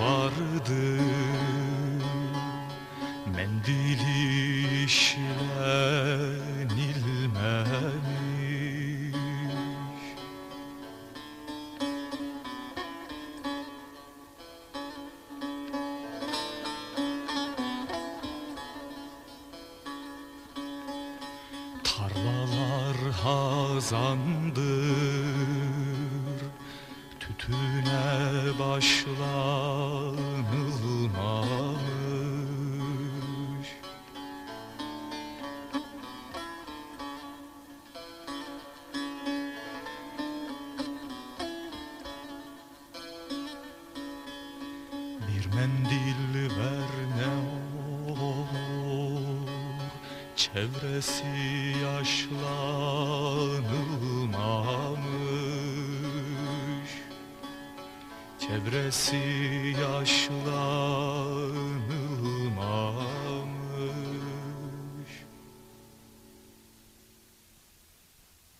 vardı. Mendili işlenilmemiş Tarlalar hazandır başlanılmamış Bir mendil ver ne olur Çevresi yaşlanılmamış Çevresi yaşlanılmamış